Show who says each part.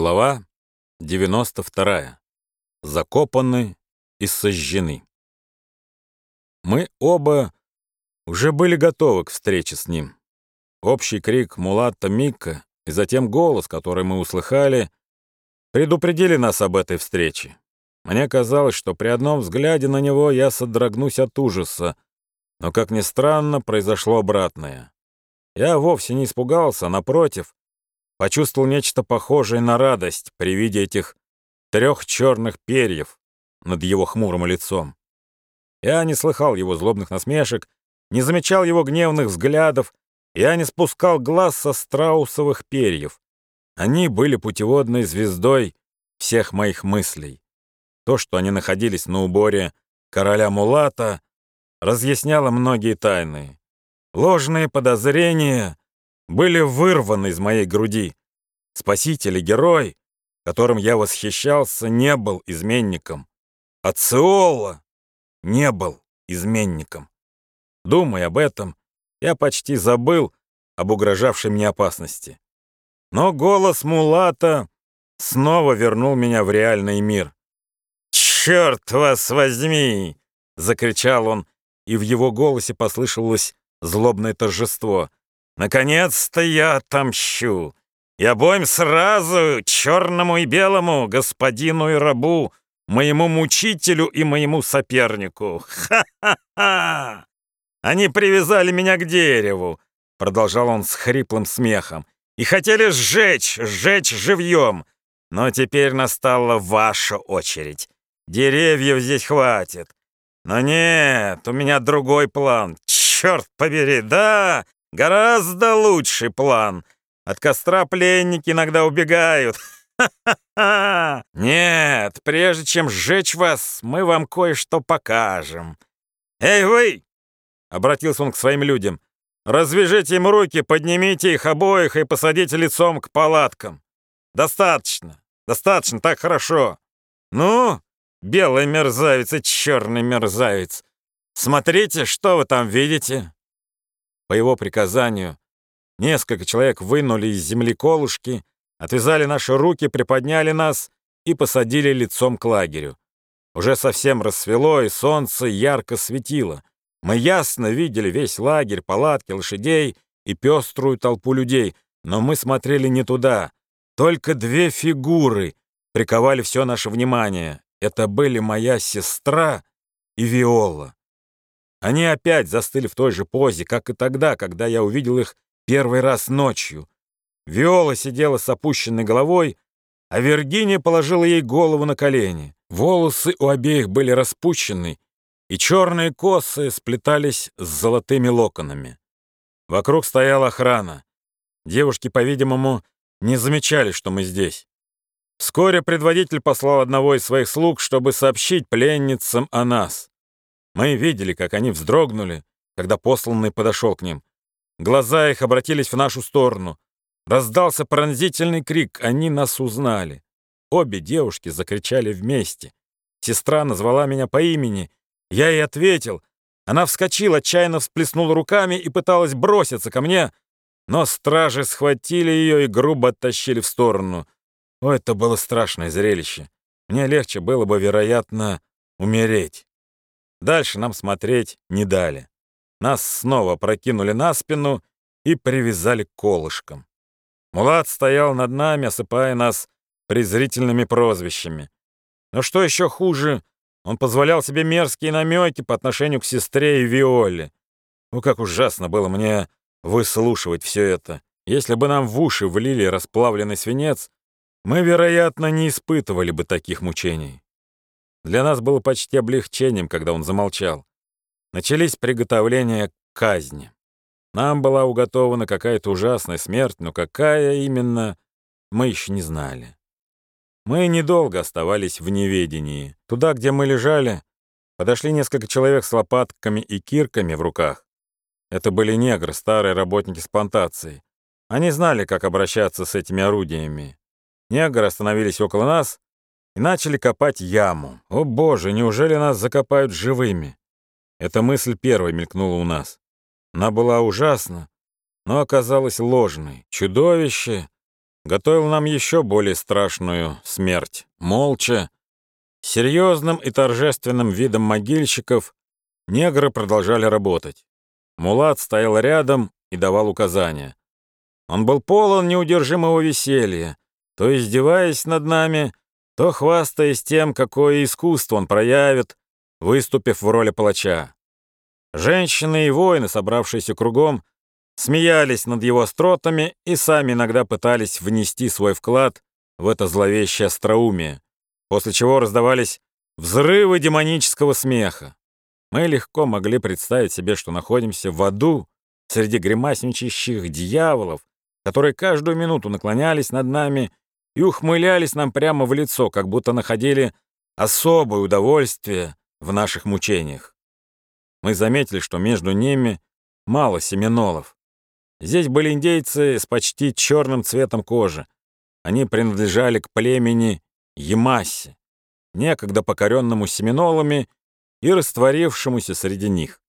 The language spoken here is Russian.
Speaker 1: Глава 92. Закопаны и сожжены. Мы оба уже были готовы к встрече с ним. Общий крик Мулатта Микка и затем голос, который мы услыхали, предупредили нас об этой встрече. Мне казалось, что при одном взгляде на него я содрогнусь от ужаса, но, как ни странно, произошло обратное. Я вовсе не испугался, напротив, почувствовал нечто похожее на радость при виде этих трех черных перьев над его хмурым лицом. Я не слыхал его злобных насмешек, не замечал его гневных взглядов, я не спускал глаз со страусовых перьев. Они были путеводной звездой всех моих мыслей. То, что они находились на уборе короля Мулата, разъясняло многие тайны. Ложные подозрения были вырваны из моей груди. Спаситель и герой, которым я восхищался, не был изменником. А Циола не был изменником. Думая об этом, я почти забыл об угрожавшей мне опасности. Но голос Мулата снова вернул меня в реальный мир. «Черт вас возьми!» — закричал он, и в его голосе послышалось злобное торжество. «Наконец-то я отомщу! И обоим сразу, черному и белому, господину и рабу, моему мучителю и моему сопернику! Ха-ха-ха! Они привязали меня к дереву!» Продолжал он с хриплым смехом. «И хотели сжечь, сжечь живьем! Но теперь настала ваша очередь. Деревьев здесь хватит. Но нет, у меня другой план. Черт побери, да, гораздо лучший план. От костра пленники иногда убегают. Ха-ха-ха! Нет, прежде чем сжечь вас, мы вам кое-что покажем. Эй, вы! Обратился он к своим людям. Развяжите им руки, поднимите их обоих и посадите лицом к палаткам. Достаточно, достаточно, так хорошо. Ну, белый мерзавец и черный мерзавец, Смотрите, что вы там видите!» По его приказанию несколько человек вынули из земли колышки, отвязали наши руки, приподняли нас и посадили лицом к лагерю. Уже совсем рассвело, и солнце ярко светило. Мы ясно видели весь лагерь, палатки, лошадей и пеструю толпу людей, но мы смотрели не туда. Только две фигуры приковали все наше внимание. Это были моя сестра и Виола. Они опять застыли в той же позе, как и тогда, когда я увидел их первый раз ночью. Виола сидела с опущенной головой, а Виргиния положила ей голову на колени. Волосы у обеих были распущены, и черные косы сплетались с золотыми локонами. Вокруг стояла охрана. Девушки, по-видимому, не замечали, что мы здесь. Вскоре предводитель послал одного из своих слуг, чтобы сообщить пленницам о нас. Мы видели, как они вздрогнули, когда посланный подошел к ним. Глаза их обратились в нашу сторону. Раздался пронзительный крик, они нас узнали. Обе девушки закричали вместе. Сестра назвала меня по имени. Я ей ответил. Она вскочила, отчаянно всплеснула руками и пыталась броситься ко мне, но стражи схватили ее и грубо оттащили в сторону. О, это было страшное зрелище. Мне легче было бы, вероятно, умереть. Дальше нам смотреть не дали. Нас снова прокинули на спину и привязали к колышкам. Мулат стоял над нами, осыпая нас презрительными прозвищами. Но что еще хуже, он позволял себе мерзкие намеки по отношению к сестре и Виоле. Ну, как ужасно было мне выслушивать все это. Если бы нам в уши влили расплавленный свинец, мы, вероятно, не испытывали бы таких мучений. Для нас было почти облегчением, когда он замолчал. Начались приготовления к казни. Нам была уготована какая-то ужасная смерть, но какая именно, мы еще не знали. Мы недолго оставались в неведении. Туда, где мы лежали, подошли несколько человек с лопатками и кирками в руках. Это были негры, старые работники с плантацией. Они знали, как обращаться с этими орудиями. Негры остановились около нас и начали копать яму. О боже, неужели нас закопают живыми? Эта мысль первой мелькнула у нас. Она была ужасна, но оказалась ложной. Чудовище готовил нам еще более страшную смерть. Молча, серьезным и торжественным видом могильщиков негры продолжали работать. Мулат стоял рядом и давал указания. Он был полон неудержимого веселья, то издеваясь над нами, то хвастаясь тем, какое искусство он проявит, выступив в роли палача. Женщины и воины, собравшиеся кругом, смеялись над его остротами и сами иногда пытались внести свой вклад в это зловещее остроумие, после чего раздавались взрывы демонического смеха. Мы легко могли представить себе, что находимся в аду среди гримасничающих дьяволов, которые каждую минуту наклонялись над нами и ухмылялись нам прямо в лицо, как будто находили особое удовольствие в наших мучениях. Мы заметили, что между ними мало семенолов. Здесь были индейцы с почти черным цветом кожи. Они принадлежали к племени Ямаси, некогда покоренному семенолами и растворившемуся среди них.